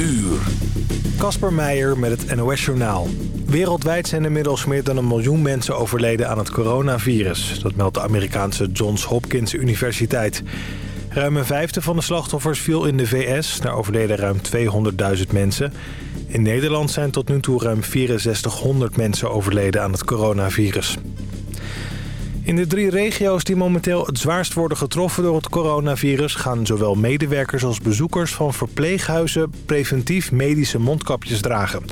uur. Kasper Meijer met het NOS-journaal. Wereldwijd zijn inmiddels meer dan een miljoen mensen overleden aan het coronavirus. Dat meldt de Amerikaanse Johns Hopkins Universiteit. Ruim een vijfde van de slachtoffers viel in de VS. Daar overleden ruim 200.000 mensen. In Nederland zijn tot nu toe ruim 6400 mensen overleden aan het coronavirus. In de drie regio's die momenteel het zwaarst worden getroffen door het coronavirus... gaan zowel medewerkers als bezoekers van verpleeghuizen preventief medische mondkapjes dragen.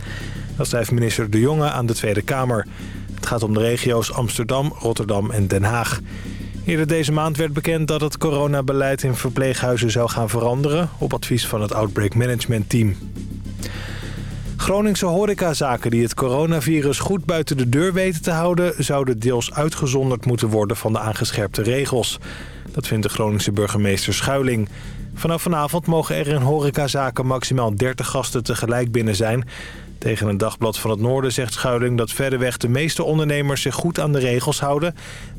Dat schrijft minister De Jonge aan de Tweede Kamer. Het gaat om de regio's Amsterdam, Rotterdam en Den Haag. Eerder deze maand werd bekend dat het coronabeleid in verpleeghuizen zou gaan veranderen... op advies van het Outbreak Management Team. Groningse horecazaken die het coronavirus goed buiten de deur weten te houden... zouden deels uitgezonderd moeten worden van de aangescherpte regels. Dat vindt de Groningse burgemeester Schuiling. Vanaf vanavond mogen er in horecazaken maximaal 30 gasten tegelijk binnen zijn. Tegen een dagblad van het Noorden zegt Schuiling dat verreweg de meeste ondernemers zich goed aan de regels houden...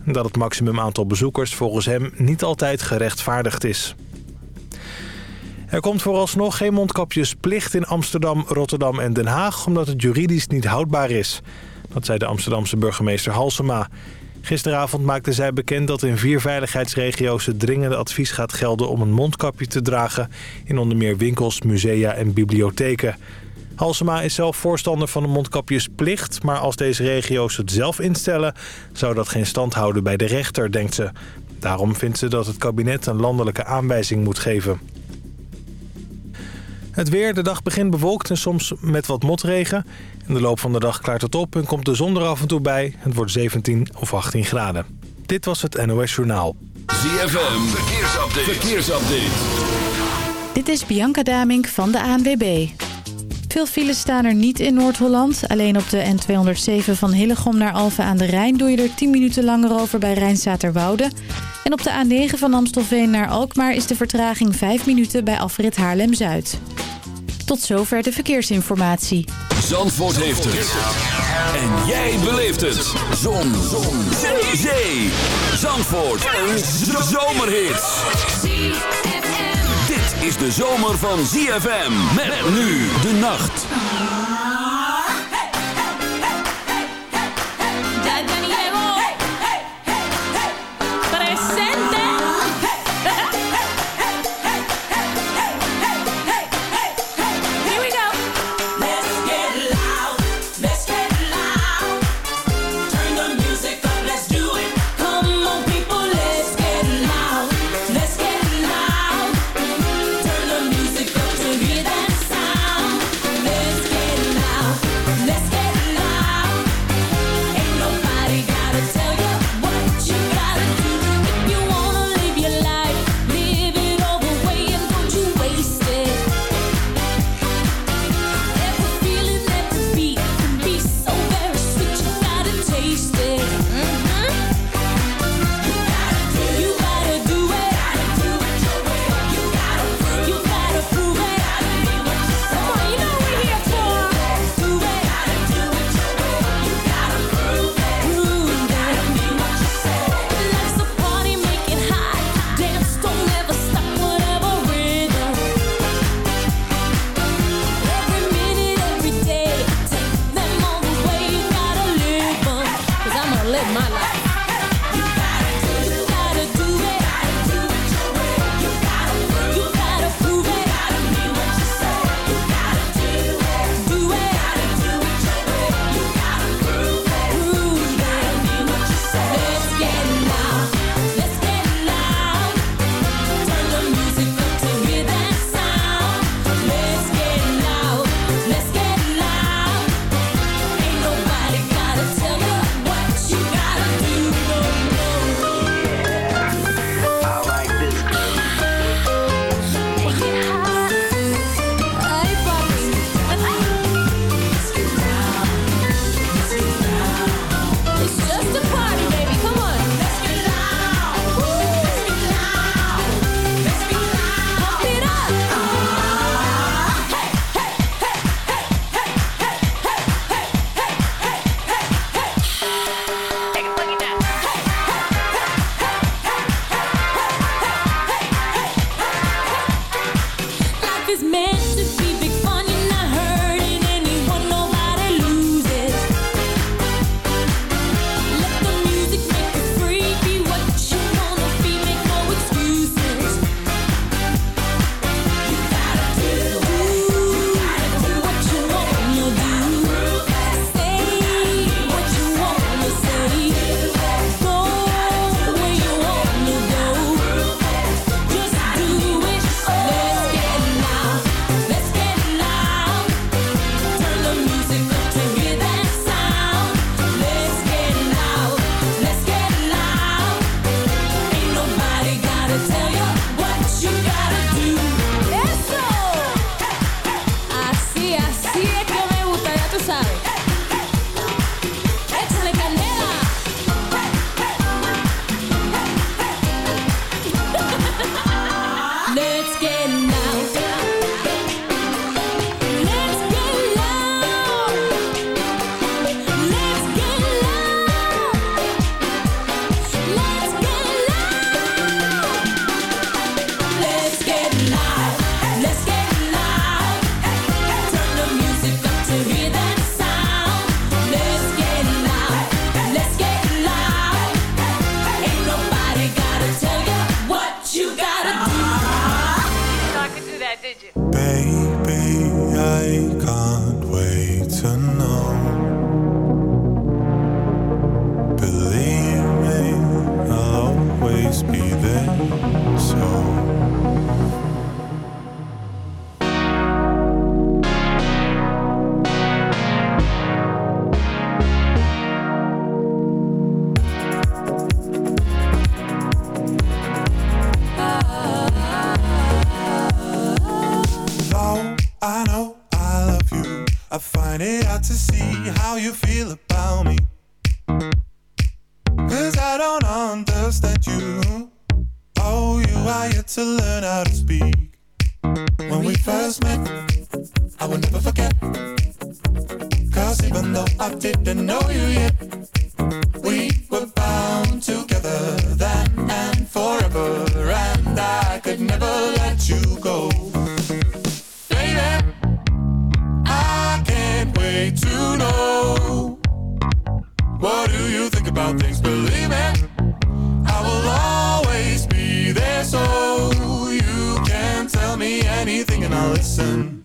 en dat het maximum aantal bezoekers volgens hem niet altijd gerechtvaardigd is. Er komt vooralsnog geen mondkapjesplicht in Amsterdam, Rotterdam en Den Haag... omdat het juridisch niet houdbaar is. Dat zei de Amsterdamse burgemeester Halsema. Gisteravond maakte zij bekend dat in vier veiligheidsregio's... het dringende advies gaat gelden om een mondkapje te dragen... in onder meer winkels, musea en bibliotheken. Halsema is zelf voorstander van een mondkapjesplicht... maar als deze regio's het zelf instellen... zou dat geen stand houden bij de rechter, denkt ze. Daarom vindt ze dat het kabinet een landelijke aanwijzing moet geven. Het weer, de dag begint bewolkt en soms met wat motregen. In de loop van de dag klaart het op en komt de zon er af en toe bij. Het wordt 17 of 18 graden. Dit was het NOS Journaal. ZFM, verkeersupdate. verkeersupdate. Dit is Bianca Damink van de ANWB. Veel files staan er niet in Noord-Holland. Alleen op de N207 van Hillegom naar Alphen aan de Rijn... doe je er 10 minuten langer over bij Rijnstaterwoude. En op de A9 van Amstelveen naar Alkmaar... is de vertraging 5 minuten bij afrit Haarlem-Zuid. Tot zover de verkeersinformatie. Zandvoort heeft het. En jij beleeft het. Zon. Zon. Zee. Zandvoort. Een zomerhit. Dit is de zomer van ZFM. Met nu de nacht. need to know. What do you think about things? Believe it, I will always be there so you can tell me anything and I'll listen.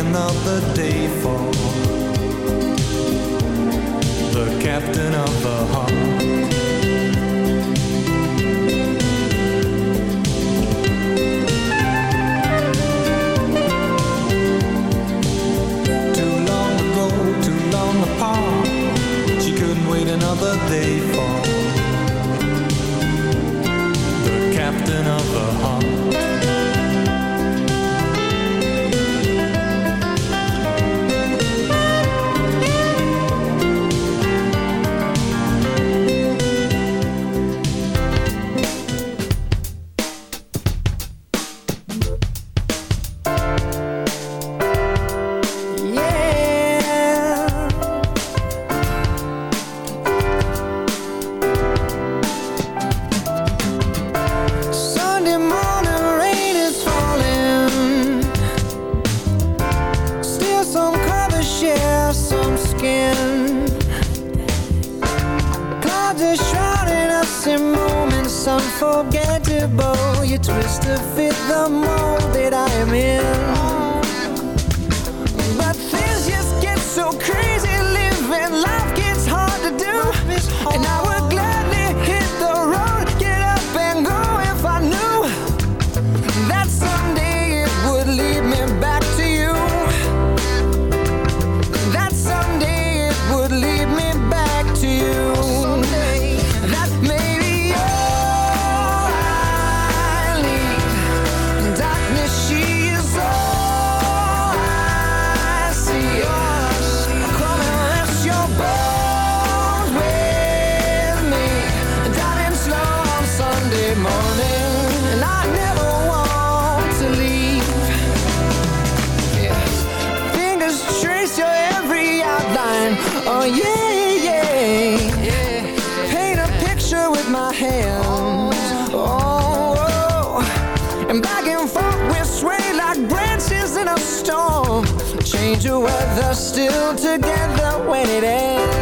another day for the captain of the heart. another day for the captain of the They're still together when it ends.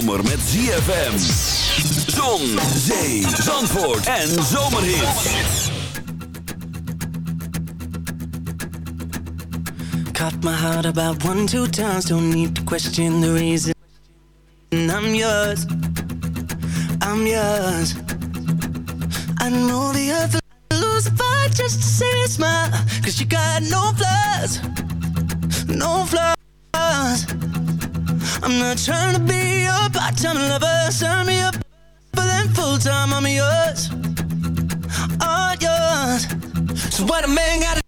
zomer met ZFM. Zon, zee, zandvoort en zomerhit. Cut my heart about one, two times. Don't need to question the reason. I'm yours. I'm yours. I know the earth will lose a fight just to see a smile. Cause you got no flaws. No flaws. I'm not trying to be Part time lover, sign me up. But then full time, I'm yours. All yours. So what a man got.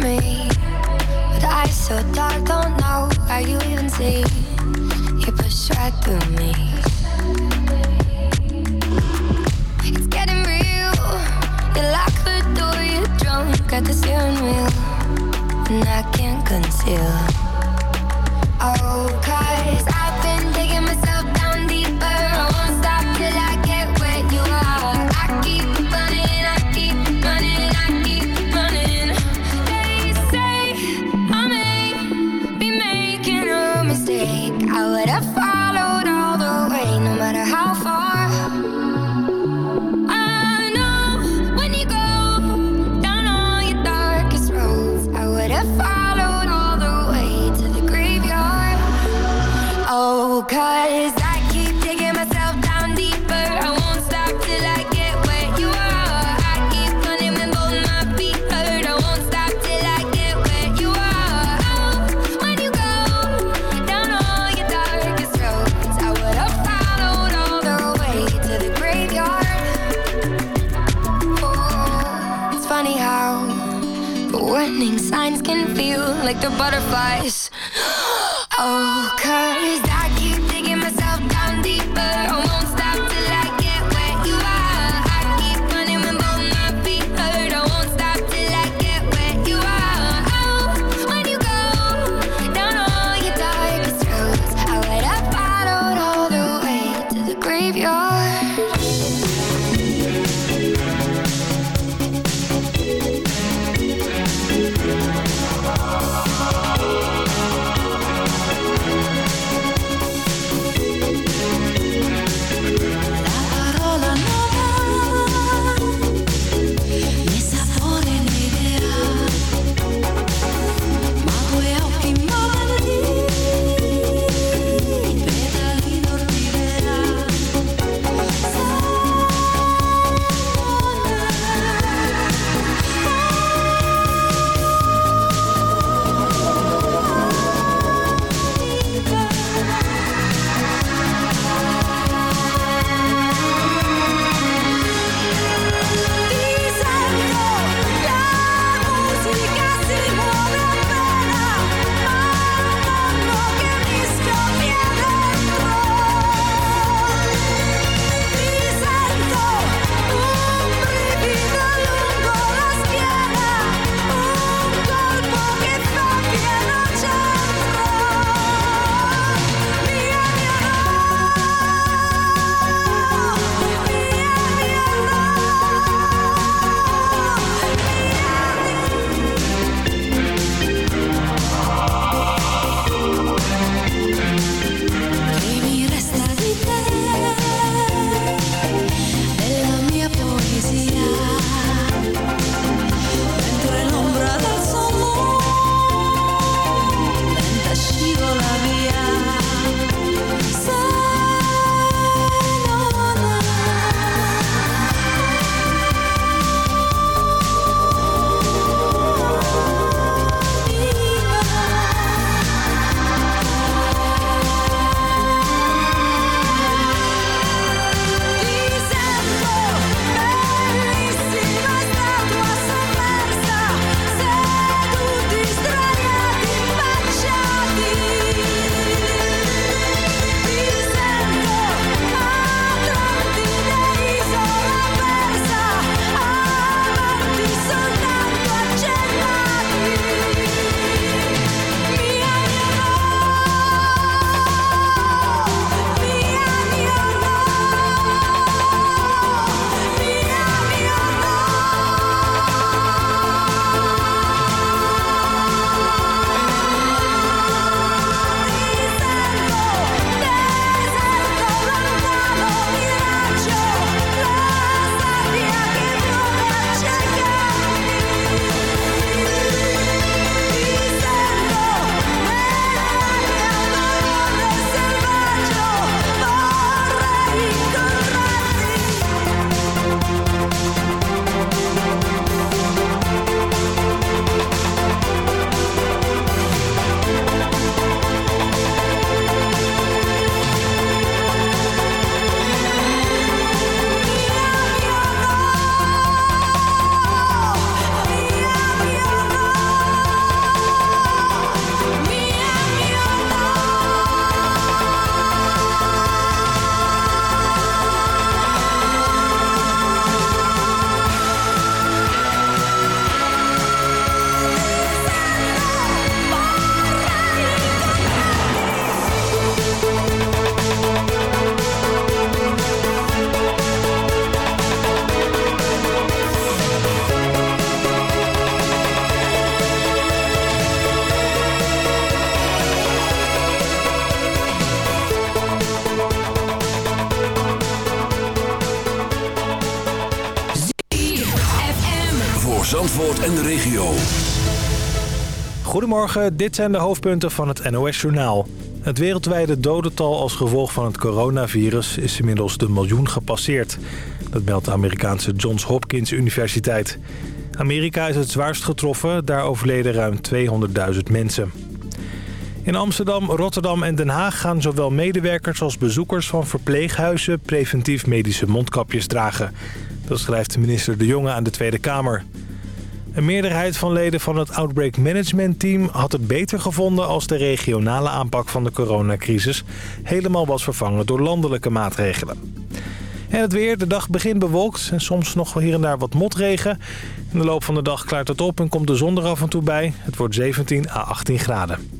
me. With eyes so dark, don't know how you even see. You push right through me. It's getting real. You lock the door, you're drunk at the steering wheel. And I can't conceal. like they're butterflies. Zandvoort en de regio. Goedemorgen, dit zijn de hoofdpunten van het NOS-journaal. Het wereldwijde dodental als gevolg van het coronavirus is inmiddels de miljoen gepasseerd. Dat meldt de Amerikaanse Johns Hopkins Universiteit. Amerika is het zwaarst getroffen, daar overleden ruim 200.000 mensen. In Amsterdam, Rotterdam en Den Haag gaan zowel medewerkers als bezoekers van verpleeghuizen preventief medische mondkapjes dragen. Dat schrijft minister De Jonge aan de Tweede Kamer. Een meerderheid van leden van het Outbreak Management Team had het beter gevonden als de regionale aanpak van de coronacrisis helemaal was vervangen door landelijke maatregelen. En het weer, de dag begint bewolkt en soms nog hier en daar wat motregen. In de loop van de dag klaart het op en komt de zon er af en toe bij. Het wordt 17 à 18 graden.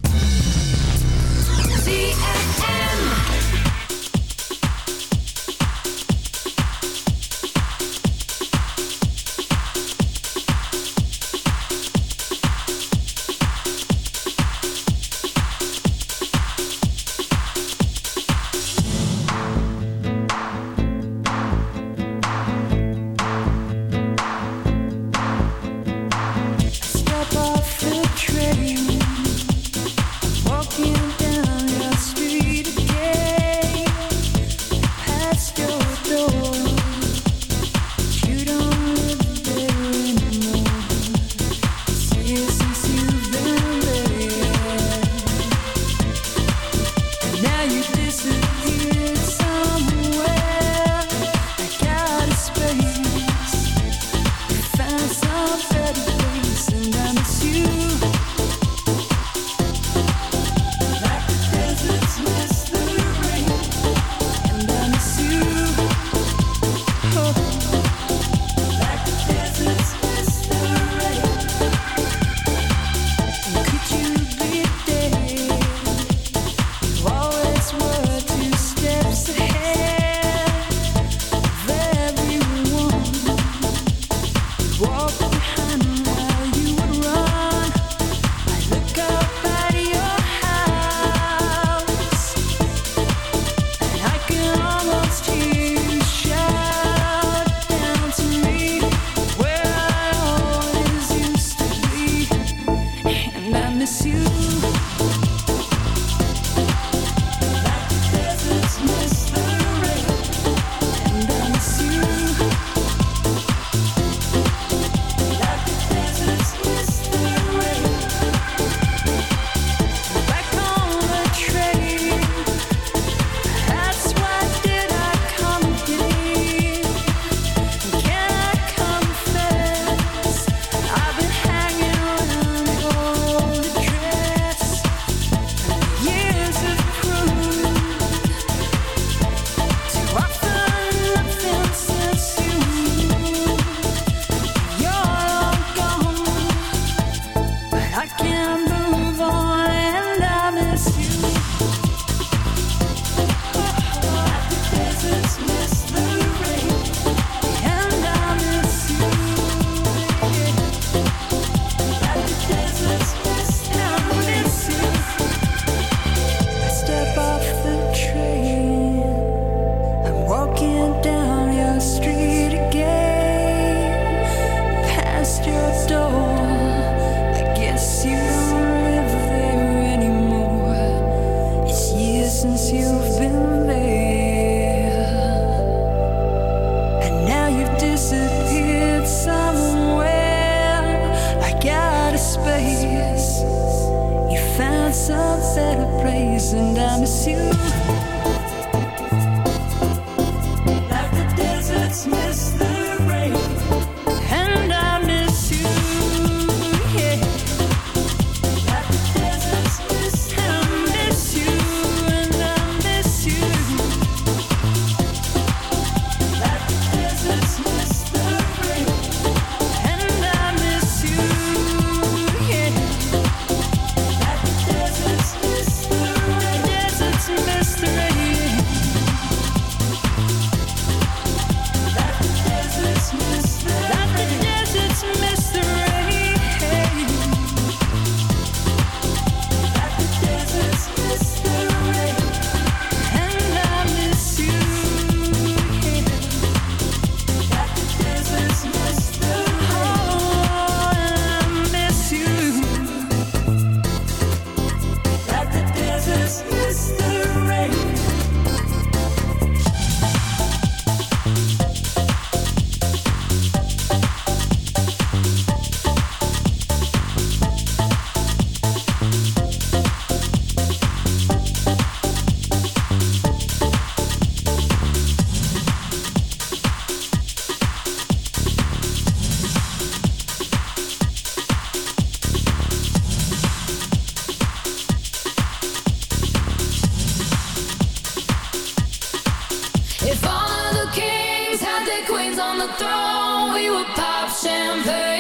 we would pop champagne.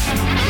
Podcast.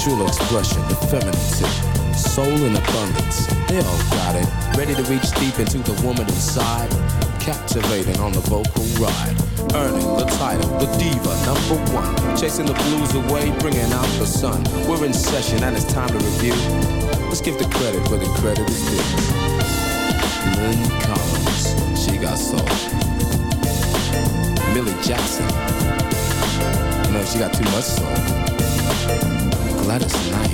Sensual expression, the soul in abundance. They all got it. Ready to reach deep into the woman inside. Captivating on the vocal ride. Earning the title, the diva number one. Chasing the blues away, bringing out the sun. We're in session and it's time to review. Let's give the credit where the credit is due. Lynn Collins, she got soul. Millie Jackson, no, she got too much soul. Gladys Knight,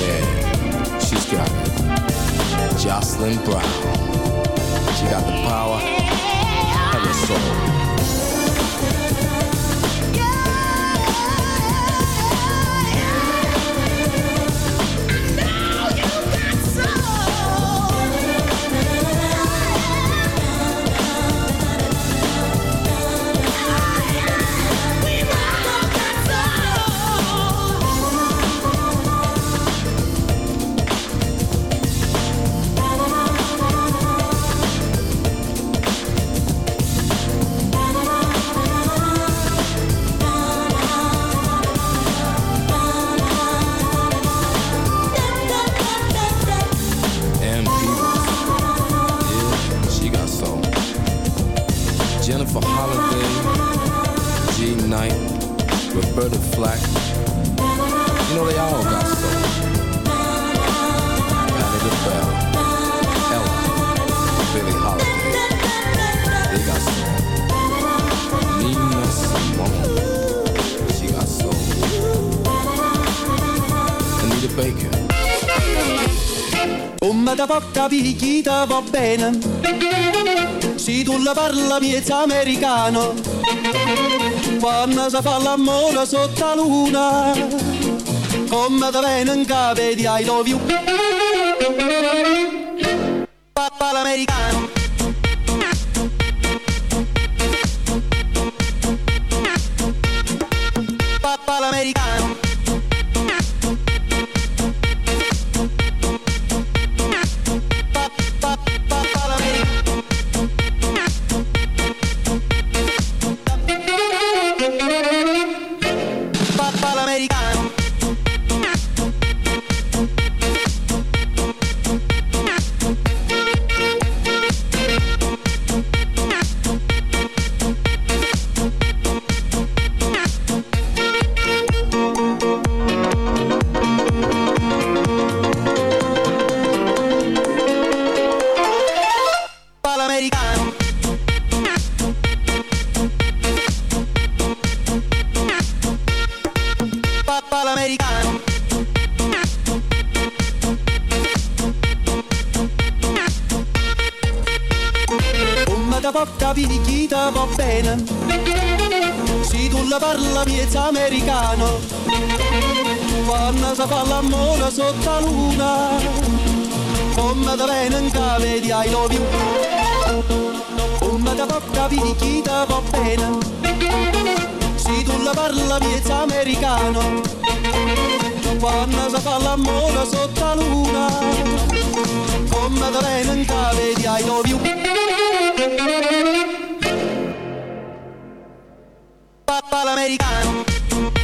yeah, she's got it. Jocelyn Brown, she got the power and the soul. Come da porta picchita va bene. Se tu la parla miezza americano. Quando si fa l'amore sotto la luna Come da viene in capo di I love you. Papà l'americano All American. americano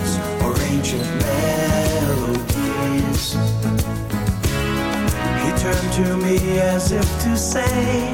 ancient melodies. He turned to me as if to say,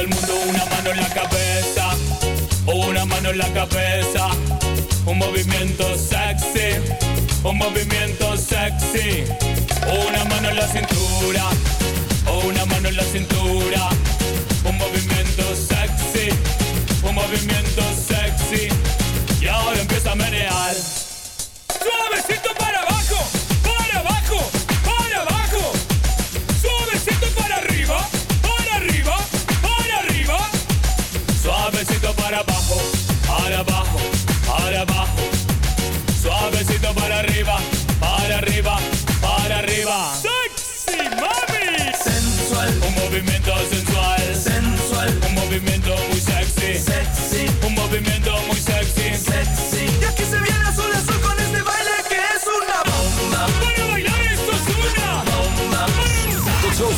todo el mundo una mano en la cabeza, una mano en la cabeza. Un movimiento sexy, un movimiento sexy. Una mano en la cintura, una mano en la cintura. Un movimiento sexy, un movimiento